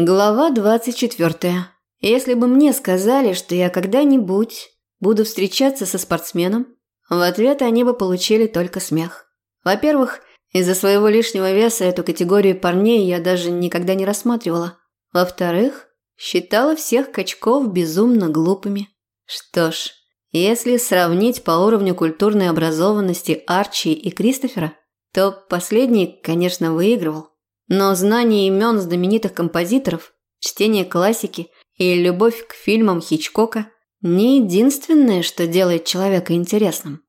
Глава 24. Если бы мне сказали, что я когда-нибудь буду встречаться со спортсменом, в ответ они бы получили только смех. Во-первых, из-за своего лишнего веса эту категорию парней я даже никогда не рассматривала. Во-вторых, считала всех качков безумно глупыми. Что ж, если сравнить по уровню культурной образованности Арчи и Кристофера, то последний, конечно, выигрывал. Но знание имен знаменитых композиторов, чтение классики и любовь к фильмам Хичкока не единственное, что делает человека интересным.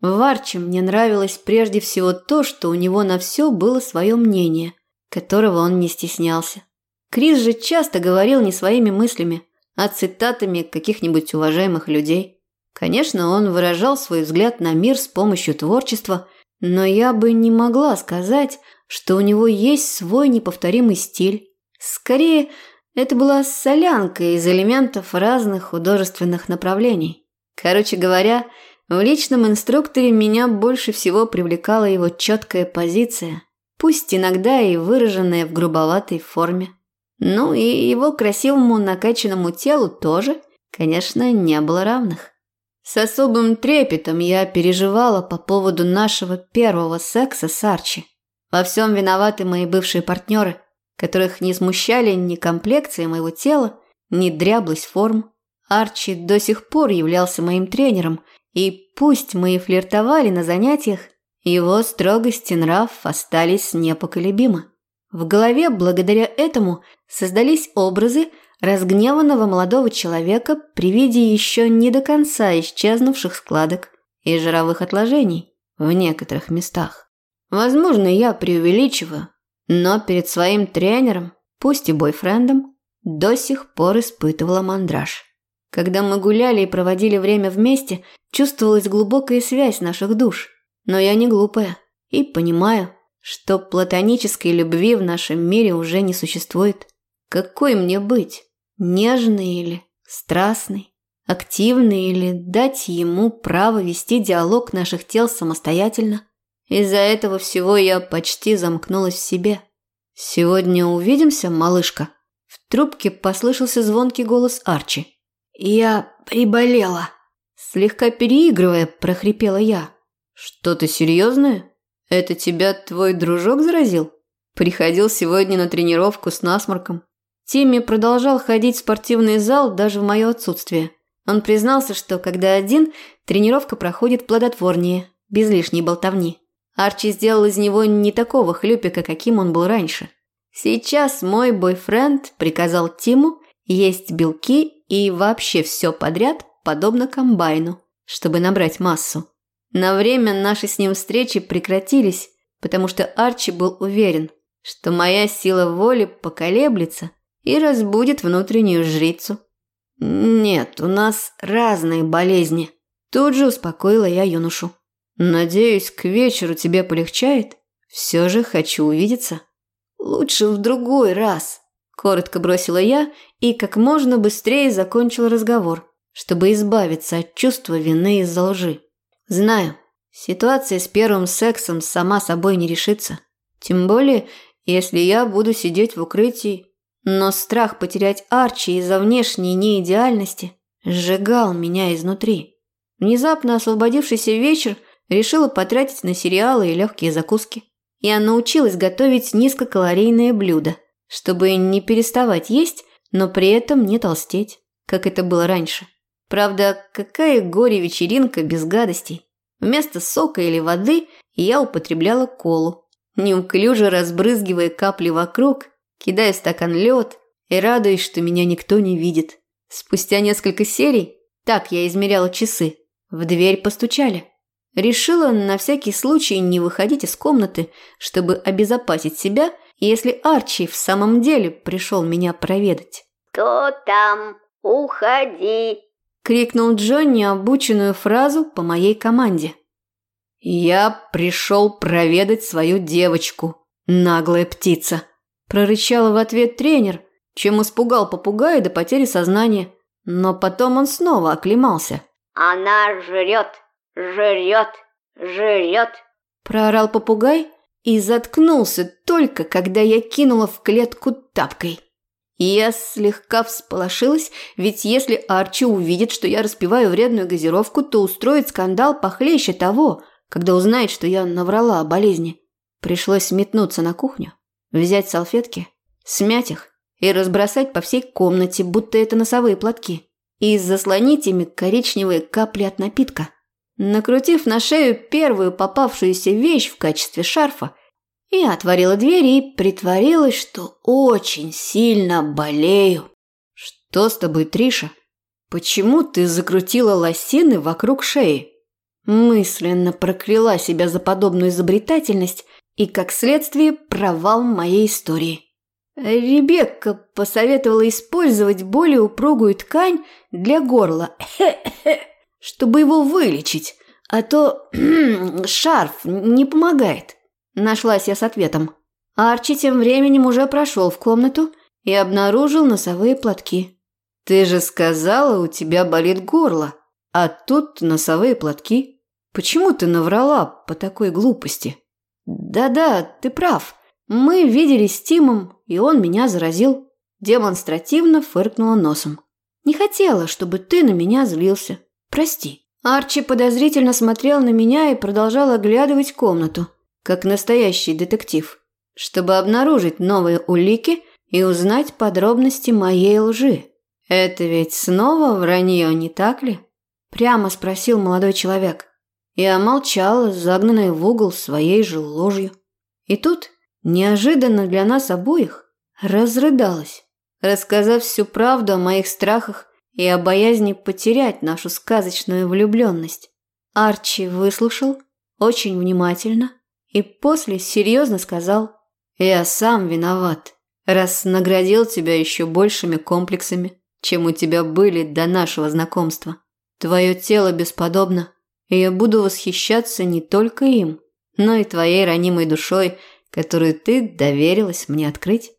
В Арчи мне нравилось прежде всего то, что у него на все было свое мнение, которого он не стеснялся. Крис же часто говорил не своими мыслями, а цитатами каких-нибудь уважаемых людей. Конечно, он выражал свой взгляд на мир с помощью творчества, но я бы не могла сказать, что у него есть свой неповторимый стиль. Скорее, это была солянка из элементов разных художественных направлений. Короче говоря, в личном инструкторе меня больше всего привлекала его четкая позиция, пусть иногда и выраженная в грубоватой форме. Ну и его красивому накачанному телу тоже, конечно, не было равных. С особым трепетом я переживала по поводу нашего первого секса с Арчи. Во всем виноваты мои бывшие партнеры, которых не смущали ни комплекция моего тела, ни дряблость форм. Арчи до сих пор являлся моим тренером, и пусть мы и флиртовали на занятиях, его строгость и нрав остались непоколебимы. В голове благодаря этому создались образы разгневанного молодого человека при виде еще не до конца исчезнувших складок и жировых отложений в некоторых местах. Возможно, я преувеличиваю, но перед своим тренером, пусть и бойфрендом, до сих пор испытывала мандраж. Когда мы гуляли и проводили время вместе, чувствовалась глубокая связь наших душ. Но я не глупая и понимаю, что платонической любви в нашем мире уже не существует. Какой мне быть? Нежный или страстный? Активный или дать ему право вести диалог наших тел самостоятельно? Из-за этого всего я почти замкнулась в себе. «Сегодня увидимся, малышка?» В трубке послышался звонкий голос Арчи. «Я приболела!» Слегка переигрывая, прохрипела я. «Что-то серьезное? Это тебя твой дружок заразил?» Приходил сегодня на тренировку с насморком. Тимми продолжал ходить в спортивный зал даже в мое отсутствие. Он признался, что когда один, тренировка проходит плодотворнее, без лишней болтовни. Арчи сделал из него не такого хлюпика, каким он был раньше. Сейчас мой бойфренд приказал Тиму есть белки и вообще все подряд, подобно комбайну, чтобы набрать массу. На время наши с ним встречи прекратились, потому что Арчи был уверен, что моя сила воли поколеблется и разбудит внутреннюю жрицу. «Нет, у нас разные болезни», – тут же успокоила я юношу. Надеюсь, к вечеру тебе полегчает? Все же хочу увидеться. Лучше в другой раз, коротко бросила я и как можно быстрее закончила разговор, чтобы избавиться от чувства вины из-за лжи. Знаю, ситуация с первым сексом сама собой не решится. Тем более, если я буду сидеть в укрытии. Но страх потерять Арчи из-за внешней неидеальности сжигал меня изнутри. Внезапно освободившийся вечер – решила потратить на сериалы и легкие закуски. Я научилась готовить низкокалорийные блюда, чтобы не переставать есть, но при этом не толстеть, как это было раньше. Правда, какая горе-вечеринка без гадостей. Вместо сока или воды я употребляла колу, неуклюже разбрызгивая капли вокруг, кидая стакан лед и радуясь, что меня никто не видит. Спустя несколько серий, так я измеряла часы, в дверь постучали. Решила на всякий случай не выходить из комнаты, чтобы обезопасить себя, если Арчи в самом деле пришел меня проведать. «Кто там? Уходи!» – крикнул Джонни обученную фразу по моей команде. «Я пришел проведать свою девочку, наглая птица!» – прорычал в ответ тренер, чем испугал попугая до потери сознания. Но потом он снова оклемался. «Она жрет!» Жрет, жрет!» Проорал попугай и заткнулся только, когда я кинула в клетку тапкой. Я слегка всполошилась, ведь если Арчи увидит, что я распиваю вредную газировку, то устроит скандал похлеще того, когда узнает, что я наврала о болезни. Пришлось метнуться на кухню, взять салфетки, смять их и разбросать по всей комнате, будто это носовые платки, и заслонить ими коричневые капли от напитка. Накрутив на шею первую попавшуюся вещь в качестве шарфа, я отворила дверь и притворилась, что очень сильно болею. «Что с тобой, Триша? Почему ты закрутила лосины вокруг шеи?» Мысленно прокляла себя за подобную изобретательность и, как следствие, провал моей истории. Ребекка посоветовала использовать более упругую ткань для горла, чтобы его вылечить, а то шарф не помогает. Нашлась я с ответом. Арчи тем временем уже прошел в комнату и обнаружил носовые платки. «Ты же сказала, у тебя болит горло, а тут носовые платки. Почему ты наврала по такой глупости?» «Да-да, ты прав. Мы виделись с Тимом, и он меня заразил». Демонстративно фыркнула носом. «Не хотела, чтобы ты на меня злился. Прости». Арчи подозрительно смотрел на меня и продолжал оглядывать комнату как настоящий детектив, чтобы обнаружить новые улики и узнать подробности моей лжи. Это ведь снова вранье, не так ли? Прямо спросил молодой человек. Я молчала, загнанная в угол своей же ложью. И тут, неожиданно для нас обоих, разрыдалась, рассказав всю правду о моих страхах и о боязни потерять нашу сказочную влюбленность. Арчи выслушал очень внимательно и после серьезно сказал, «Я сам виноват, раз наградил тебя еще большими комплексами, чем у тебя были до нашего знакомства. Твое тело бесподобно, и я буду восхищаться не только им, но и твоей ранимой душой, которую ты доверилась мне открыть».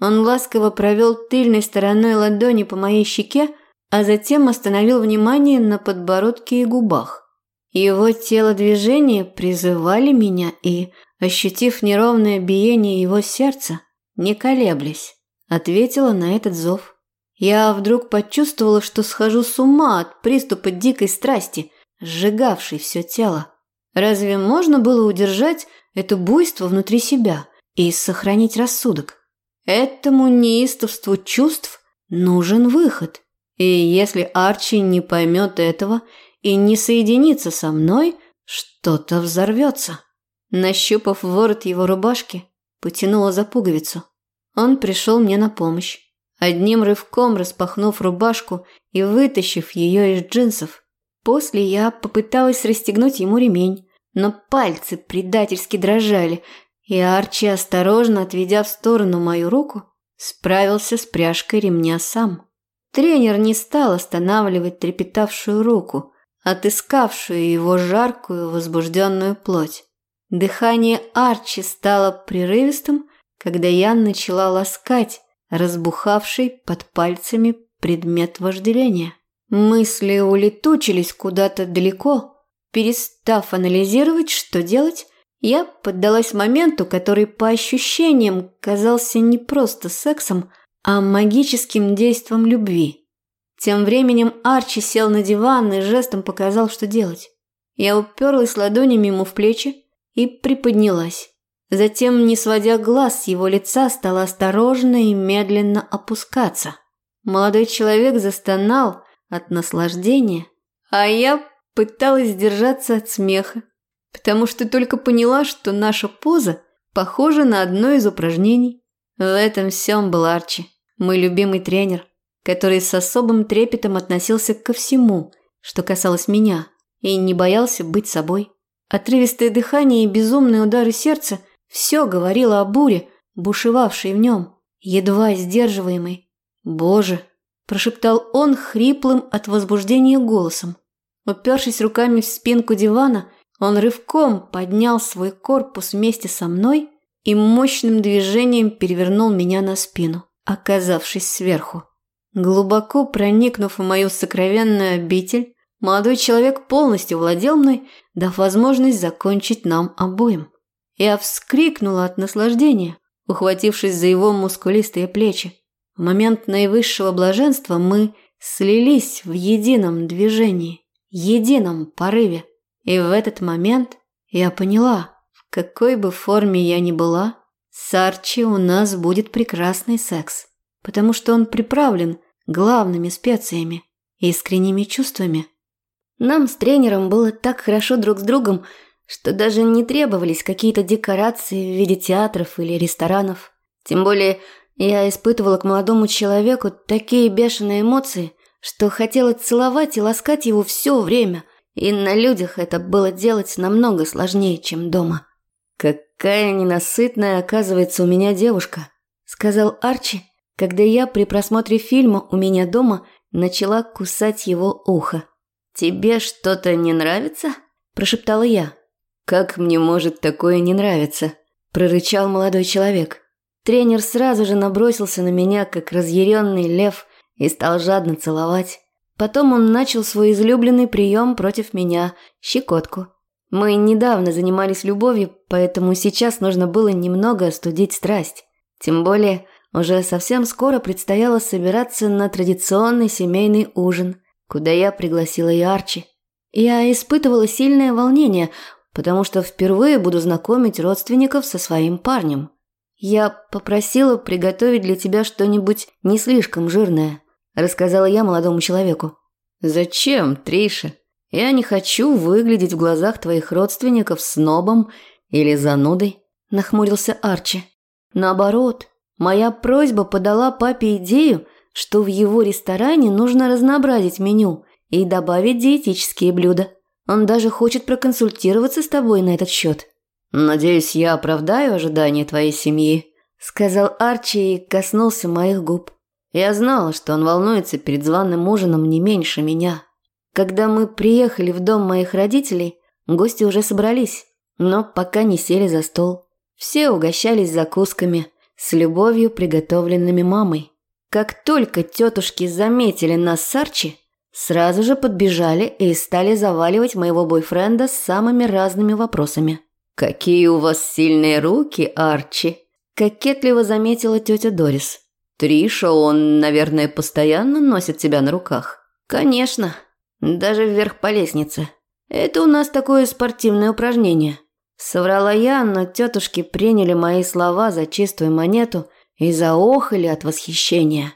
Он ласково провел тыльной стороной ладони по моей щеке, а затем остановил внимание на подбородке и губах. Его телодвижения призывали меня и, ощутив неровное биение его сердца, не колеблясь, ответила на этот зов. Я вдруг почувствовала, что схожу с ума от приступа дикой страсти, сжигавшей все тело. Разве можно было удержать это буйство внутри себя и сохранить рассудок? Этому неистовству чувств нужен выход. И если Арчи не поймет этого и не соединится со мной, что-то взорвется. Нащупав ворот его рубашки, потянула за пуговицу. Он пришел мне на помощь. Одним рывком распахнув рубашку и вытащив ее из джинсов. После я попыталась расстегнуть ему ремень, но пальцы предательски дрожали, и Арчи, осторожно отведя в сторону мою руку, справился с пряжкой ремня сам. Тренер не стал останавливать трепетавшую руку, отыскавшую его жаркую возбужденную плоть. Дыхание Арчи стало прерывистым, когда я начала ласкать разбухавший под пальцами предмет вожделения. Мысли улетучились куда-то далеко. Перестав анализировать, что делать, я поддалась моменту, который по ощущениям казался не просто сексом, а магическим действом любви. Тем временем Арчи сел на диван и жестом показал, что делать. Я уперлась ладонями ему в плечи и приподнялась. Затем, не сводя глаз с его лица, стала осторожно и медленно опускаться. Молодой человек застонал от наслаждения, а я пыталась держаться от смеха, потому что только поняла, что наша поза похожа на одно из упражнений. В этом всем был Арчи, мой любимый тренер который с особым трепетом относился ко всему, что касалось меня, и не боялся быть собой. Отрывистое дыхание и безумные удары сердца все говорило о буре, бушевавшей в нем, едва сдерживаемой. «Боже!» – прошептал он хриплым от возбуждения голосом. Упершись руками в спинку дивана, он рывком поднял свой корпус вместе со мной и мощным движением перевернул меня на спину, оказавшись сверху. Глубоко проникнув в мою сокровенную обитель, молодой человек полностью владел мной, дав возможность закончить нам обоим. Я вскрикнула от наслаждения, ухватившись за его мускулистые плечи. В момент наивысшего блаженства мы слились в едином движении, едином порыве. И в этот момент я поняла, в какой бы форме я ни была, с Арчи у нас будет прекрасный секс, потому что он приправлен главными специями, искренними чувствами. Нам с тренером было так хорошо друг с другом, что даже не требовались какие-то декорации в виде театров или ресторанов. Тем более я испытывала к молодому человеку такие бешеные эмоции, что хотела целовать и ласкать его все время, и на людях это было делать намного сложнее, чем дома. «Какая ненасытная, оказывается, у меня девушка», – сказал Арчи, когда я при просмотре фильма «У меня дома» начала кусать его ухо. «Тебе что-то не нравится?» – прошептала я. «Как мне может такое не нравиться?» – прорычал молодой человек. Тренер сразу же набросился на меня, как разъяренный лев, и стал жадно целовать. Потом он начал свой излюбленный прием против меня – щекотку. Мы недавно занимались любовью, поэтому сейчас нужно было немного остудить страсть. Тем более, уже совсем скоро предстояло собираться на традиционный семейный ужин, куда я пригласила и Арчи. Я испытывала сильное волнение, потому что впервые буду знакомить родственников со своим парнем. Я попросила приготовить для тебя что-нибудь не слишком жирное, рассказала я молодому человеку. Зачем, Триша? Я не хочу выглядеть в глазах твоих родственников снобом или занудой, нахмурился Арчи. Наоборот, моя просьба подала папе идею, что в его ресторане нужно разнообразить меню и добавить диетические блюда. Он даже хочет проконсультироваться с тобой на этот счет. «Надеюсь, я оправдаю ожидания твоей семьи», – сказал Арчи и коснулся моих губ. Я знала, что он волнуется перед званым ужином не меньше меня. Когда мы приехали в дом моих родителей, гости уже собрались, но пока не сели за стол. Все угощались закусками, с любовью приготовленными мамой. Как только тетушки заметили нас с Арчи, Сразу же подбежали и стали заваливать моего бойфренда самыми разными вопросами. «Какие у вас сильные руки, Арчи!» – кокетливо заметила тетя Дорис. «Триша, он, наверное, постоянно носит тебя на руках?» «Конечно. Даже вверх по лестнице. Это у нас такое спортивное упражнение». Соврала я, но тетушки приняли мои слова за чистую монету и заохали от восхищения.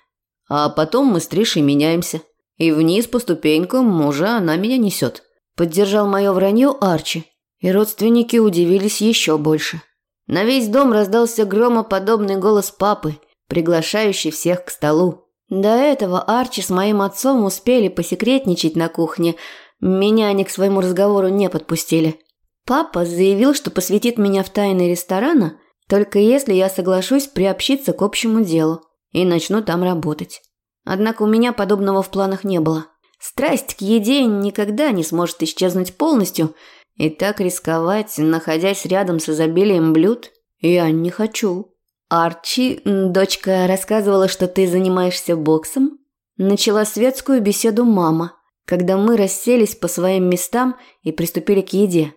А потом мы с Тришей меняемся. И вниз по ступенькам уже она меня несет. Поддержал мое вранье Арчи. И родственники удивились еще больше. На весь дом раздался громоподобный голос папы, приглашающий всех к столу. До этого Арчи с моим отцом успели посекретничать на кухне. Меня они к своему разговору не подпустили. Папа заявил, что посвятит меня в тайны ресторана, только если я соглашусь приобщиться к общему делу и начну там работать. Однако у меня подобного в планах не было. Страсть к еде никогда не сможет исчезнуть полностью, и так рисковать, находясь рядом с изобилием блюд, я не хочу. Арчи, дочка рассказывала, что ты занимаешься боксом. Начала светскую беседу мама, когда мы расселись по своим местам и приступили к еде.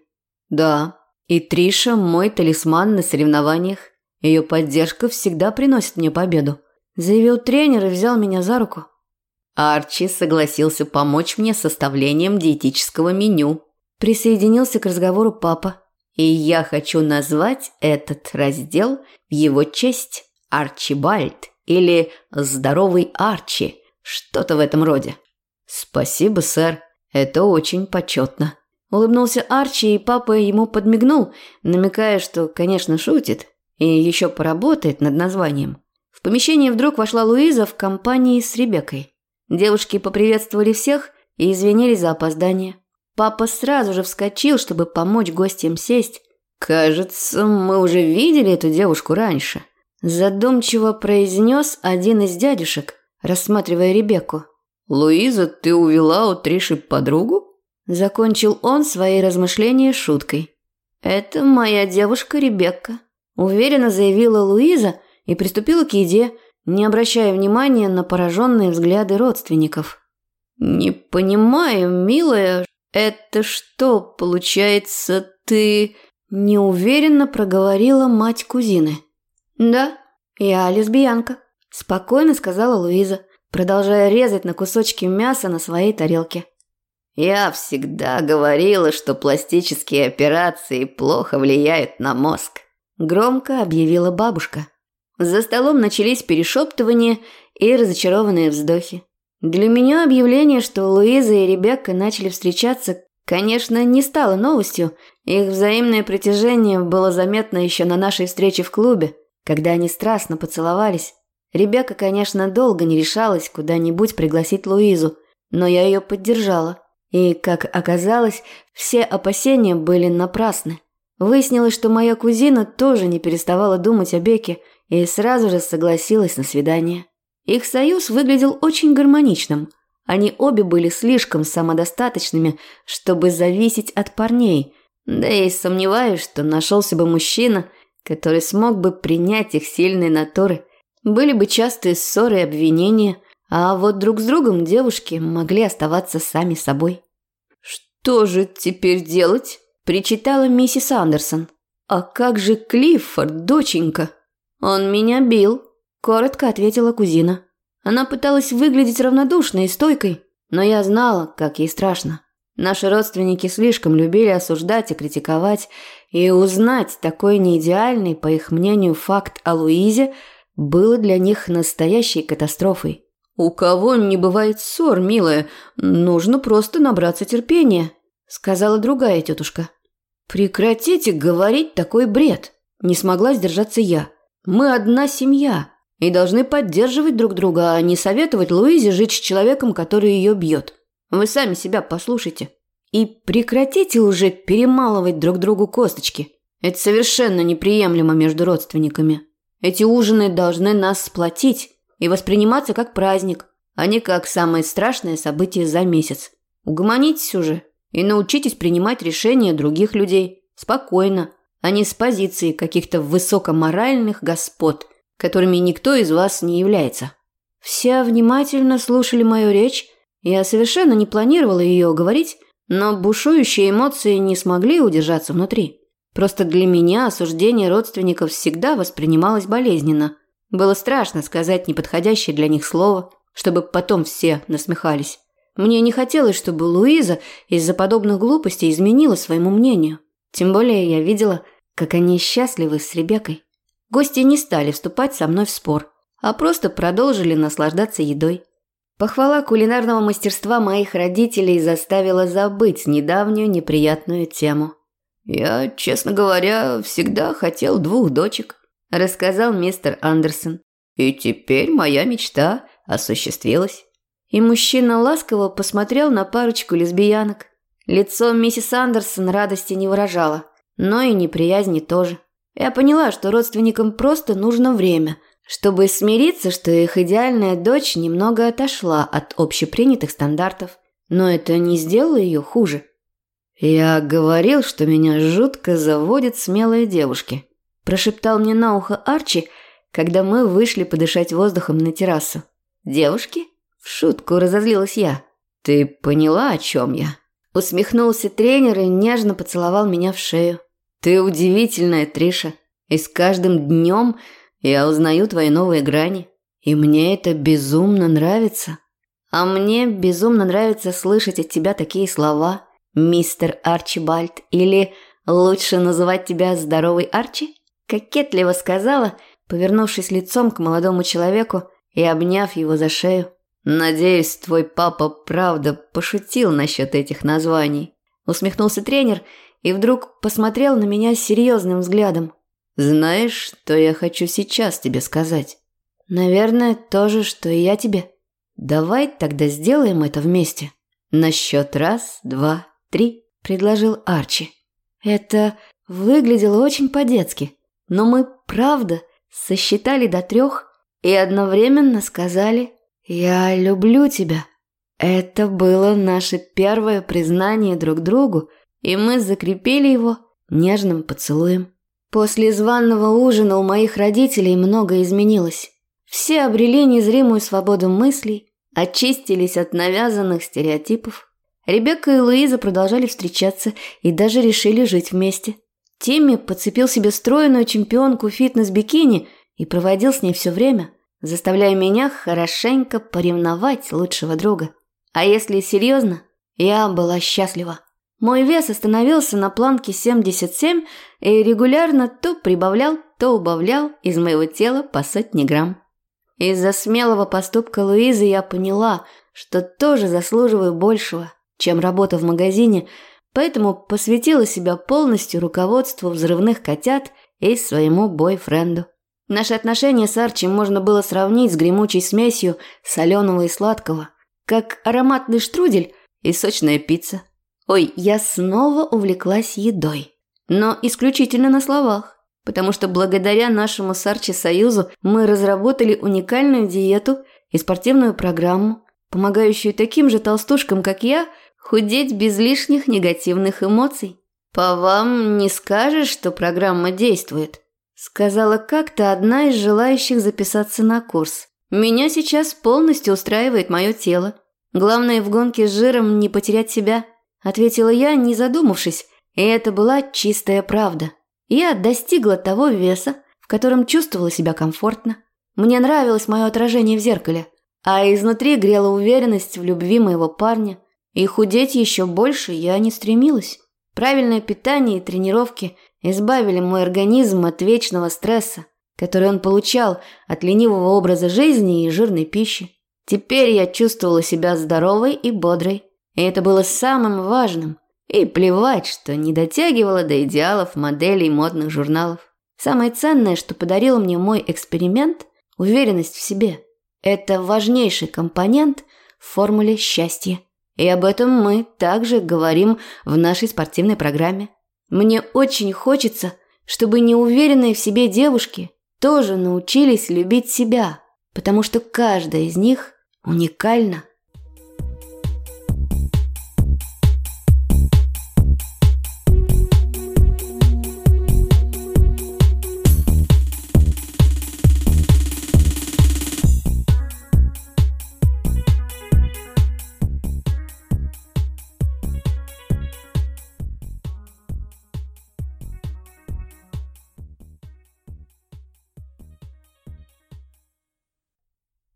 Да, и Триша мой талисман на соревнованиях. Ее поддержка всегда приносит мне победу заявил тренер и взял меня за руку. Арчи согласился помочь мне с составлением диетического меню. Присоединился к разговору папа. И я хочу назвать этот раздел в его честь Арчибальд или Здоровый Арчи, что-то в этом роде. Спасибо, сэр, это очень почетно. Улыбнулся Арчи, и папа ему подмигнул, намекая, что, конечно, шутит и еще поработает над названием помещение вдруг вошла Луиза в компании с Ребеккой. Девушки поприветствовали всех и извинились за опоздание. Папа сразу же вскочил, чтобы помочь гостям сесть. «Кажется, мы уже видели эту девушку раньше», – задумчиво произнес один из дядюшек, рассматривая Ребекку. «Луиза, ты увела у Триши подругу?» Закончил он свои размышления шуткой. «Это моя девушка Ребекка», – уверенно заявила Луиза, и приступила к еде, не обращая внимания на пораженные взгляды родственников. «Не понимаю, милая, это что, получается, ты...» Неуверенно проговорила мать кузины. «Да, я лесбиянка», – спокойно сказала Луиза, продолжая резать на кусочки мяса на своей тарелке. Я всегда говорила, что пластические операции плохо влияют на мозг, громко объявила бабушка. За столом начались перешептывания и разочарованные вздохи. Для меня объявление, что Луиза и Ребекка начали встречаться, конечно, не стало новостью. Их взаимное притяжение было заметно еще на нашей встрече в клубе, когда они страстно поцеловались. Ребекка, конечно, долго не решалась куда-нибудь пригласить Луизу, но я ее поддержала. И, как оказалось, все опасения были напрасны. Выяснилось, что моя кузина тоже не переставала думать о Беке и сразу же согласилась на свидание. Их союз выглядел очень гармоничным. Они обе были слишком самодостаточными, чтобы зависеть от парней. Да и сомневаюсь, что нашелся бы мужчина, который смог бы принять их сильные натуры. Были бы частые ссоры и обвинения, а вот друг с другом девушки могли оставаться сами собой. «Что же теперь делать?» – причитала миссис Андерсон. «А как же Клиффорд, доченька?» «Он меня бил», – коротко ответила кузина. Она пыталась выглядеть равнодушной и стойкой, но я знала, как ей страшно. Наши родственники слишком любили осуждать и критиковать, и узнать такой неидеальный, по их мнению, факт о Луизе было для них настоящей катастрофой. «У кого не бывает ссор, милая, нужно просто набраться терпения», – сказала другая тетушка. «Прекратите говорить такой бред», – не смогла сдержаться я. «Мы одна семья и должны поддерживать друг друга, а не советовать Луизе жить с человеком, который ее бьет. Вы сами себя послушайте. И прекратите уже перемалывать друг другу косточки. Это совершенно неприемлемо между родственниками. Эти ужины должны нас сплотить, и восприниматься как праздник, а не как самое страшное событие за месяц. Угомонитесь уже и научитесь принимать решения других людей спокойно, а не с позиции каких-то высокоморальных господ, которыми никто из вас не является. Все внимательно слушали мою речь, я совершенно не планировала ее говорить, но бушующие эмоции не смогли удержаться внутри. Просто для меня осуждение родственников всегда воспринималось болезненно – было страшно сказать неподходящее для них слово, чтобы потом все насмехались. Мне не хотелось, чтобы Луиза из-за подобных глупостей изменила своему мнению. Тем более я видела, как они счастливы с Ребеккой. Гости не стали вступать со мной в спор, а просто продолжили наслаждаться едой. Похвала кулинарного мастерства моих родителей заставила забыть недавнюю неприятную тему. «Я, честно говоря, всегда хотел двух дочек», рассказал мистер Андерсон. И теперь моя мечта осуществилась. И мужчина ласково посмотрел на парочку лесбиянок. Лицо миссис Андерсон радости не выражало, но и неприязни тоже. Я поняла, что родственникам просто нужно время, чтобы смириться, что их идеальная дочь немного отошла от общепринятых стандартов. Но это не сделало ее хуже. Я говорил, что меня жутко заводят смелые девушки прошептал мне на ухо Арчи, когда мы вышли подышать воздухом на террасу. «Девушки?» – в шутку разозлилась я. «Ты поняла, о чем я?» Усмехнулся тренер и нежно поцеловал меня в шею. «Ты удивительная, Триша, и с каждым днем я узнаю твои новые грани, и мне это безумно нравится. А мне безумно нравится слышать от тебя такие слова, мистер Арчибальд, или лучше называть тебя здоровый Арчи?» Кокетливо сказала, повернувшись лицом к молодому человеку и обняв его за шею. «Надеюсь, твой папа правда пошутил насчет этих названий», усмехнулся тренер и вдруг посмотрел на меня серьезным взглядом. «Знаешь, что я хочу сейчас тебе сказать?» «Наверное, то же, что и я тебе. Давай тогда сделаем это вместе». «На счет раз, два, три», – предложил Арчи. Это выглядело очень по-детски. Но мы, правда, сосчитали до трех и одновременно сказали «Я люблю тебя». Это было наше первое признание друг другу, и мы закрепили его нежным поцелуем. После званного ужина у моих родителей многое изменилось. Все обрели незримую свободу мыслей, очистились от навязанных стереотипов. Ребекка и Луиза продолжали встречаться и даже решили жить вместе – Тимми подцепил себе стройную чемпионку фитнес-бикини и проводил с ней все время. заставляя меня хорошенько поревновать лучшего друга. А если серьезно, я была счастлива. Мой вес остановился на планке 77 и регулярно то прибавлял, то убавлял из моего тела по сотне грамм. Из-за смелого поступка Луизы я поняла, что тоже заслуживаю большего, чем работа в магазине, поэтому посвятила себя полностью руководству взрывных котят и своему бойфренду. Наши отношения с Арчи можно было сравнить с гремучей смесью соленого и сладкого, как ароматный штрудель и сочная пицца. Ой, я снова увлеклась едой, но исключительно на словах потому что благодаря нашему с Арчи союзу мы разработали уникальную диету и спортивную программу, помогающую таким же толстушкам, как я, худеть без лишних негативных эмоций. «По вам не скажешь, что программа действует», – сказала как-то одна из желающих записаться на курс. «Меня сейчас полностью устраивает мое тело. Главное в гонке с жиром не потерять себя», – ответила я, не задумавшись, и это была чистая правда. Я достигла того веса, в котором чувствовала себя комфортно. Мне нравилось мое отражение в зеркале, а изнутри грела уверенность в любви моего парня. И худеть еще больше я не стремилась. Правильное питание и тренировки избавили мой организм от вечного стресса, который он получал от ленивого образа жизни и жирной пищи. Теперь я чувствовала себя здоровой и бодрой, и это было самым важным – и плевать, что не дотягивала до идеалов моделей модных журналов. Самое ценное, что подарил мне мой эксперимент – уверенность в себе. Это важнейший компонент в формуле счастья. И об этом мы также говорим в нашей спортивной программе. Мне очень хочется, чтобы неуверенные в себе девушки тоже научились любить себя, потому что каждая из них уникальна.